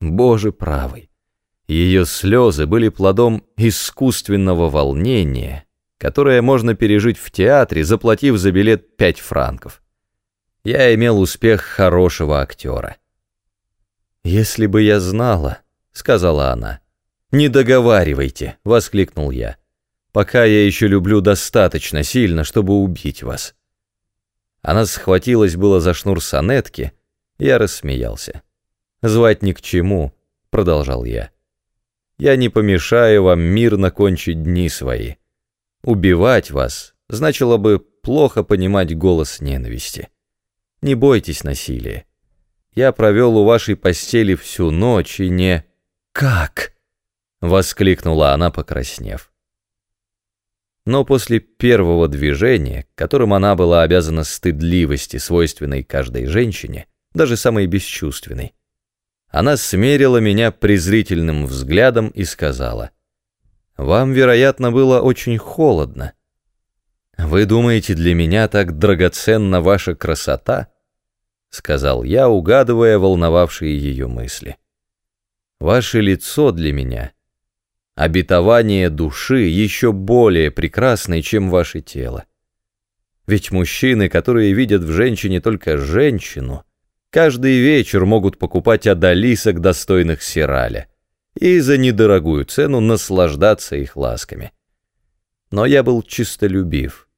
Боже правый. Ее слезы были плодом искусственного волнения, которое можно пережить в театре, заплатив за билет пять франков. Я имел успех хорошего актера. «Если бы я знала», — сказала она. «Не договаривайте», — воскликнул я. «Пока я еще люблю достаточно сильно, чтобы убить вас». Она схватилась было за шнур сонетки, я рассмеялся. «Звать ни к чему», — продолжал я. «Я не помешаю вам мирно кончить дни свои. Убивать вас значило бы плохо понимать голос ненависти. Не бойтесь насилия. Я провел у вашей постели всю ночь и не...» «Как?» — воскликнула она, покраснев. Но после первого движения, которым она была обязана стыдливости, свойственной каждой женщине, даже самой бесчувственной, она смерила меня презрительным взглядом и сказала, «Вам, вероятно, было очень холодно. Вы думаете, для меня так драгоценна ваша красота?» — сказал я, угадывая волновавшие ее мысли. «Ваше лицо для меня — обетование души еще более прекрасное, чем ваше тело. Ведь мужчины, которые видят в женщине только женщину — Каждый вечер могут покупать одолисок, достойных сираля, и за недорогую цену наслаждаться их ласками. Но я был чистолюбив.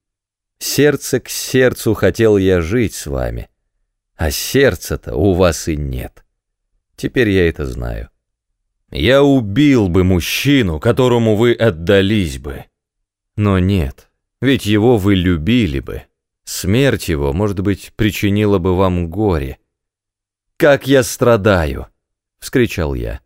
Сердце к сердцу хотел я жить с вами, а сердца-то у вас и нет. Теперь я это знаю. Я убил бы мужчину, которому вы отдались бы. Но нет, ведь его вы любили бы. Смерть его, может быть, причинила бы вам горе, «Как я страдаю!» — вскричал я.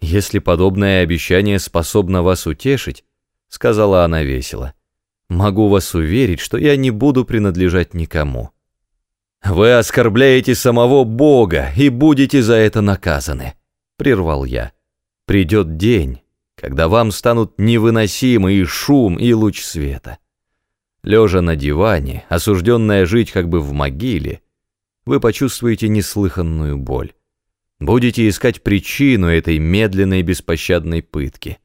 «Если подобное обещание способно вас утешить», — сказала она весело, — «могу вас уверить, что я не буду принадлежать никому». «Вы оскорбляете самого Бога и будете за это наказаны», — прервал я. «Придет день, когда вам станут невыносимы и шум, и луч света. Лежа на диване, осужденная жить как бы в могиле, вы почувствуете неслыханную боль. Будете искать причину этой медленной беспощадной пытки.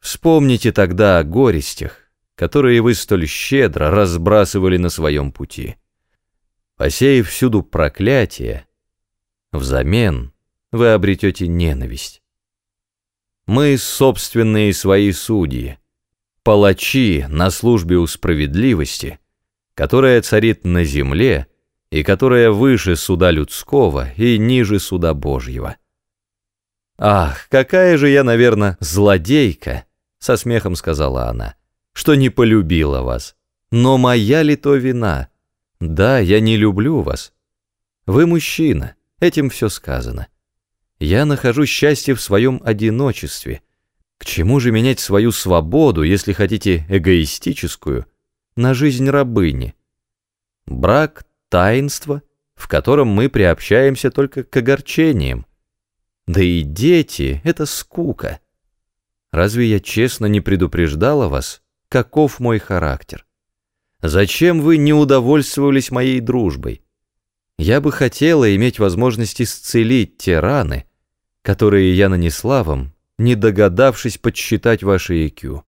Вспомните тогда о горестях, которые вы столь щедро разбрасывали на своем пути. Посеяв всюду проклятие, взамен вы обретете ненависть. Мы собственные свои судьи, палачи на службе у справедливости, которая царит на земле, и которая выше суда людского и ниже суда Божьего. «Ах, какая же я, наверное, злодейка!» — со смехом сказала она, — «что не полюбила вас. Но моя ли то вина? Да, я не люблю вас. Вы мужчина, этим все сказано. Я нахожу счастье в своем одиночестве. К чему же менять свою свободу, если хотите эгоистическую, на жизнь рабыни? Брак таинство, в котором мы приобщаемся только к огорчениям. Да и дети — это скука. Разве я честно не предупреждала вас, каков мой характер? Зачем вы не удовольствовались моей дружбой? Я бы хотела иметь возможность исцелить те раны, которые я нанесла вам, не догадавшись подсчитать ваше IQ.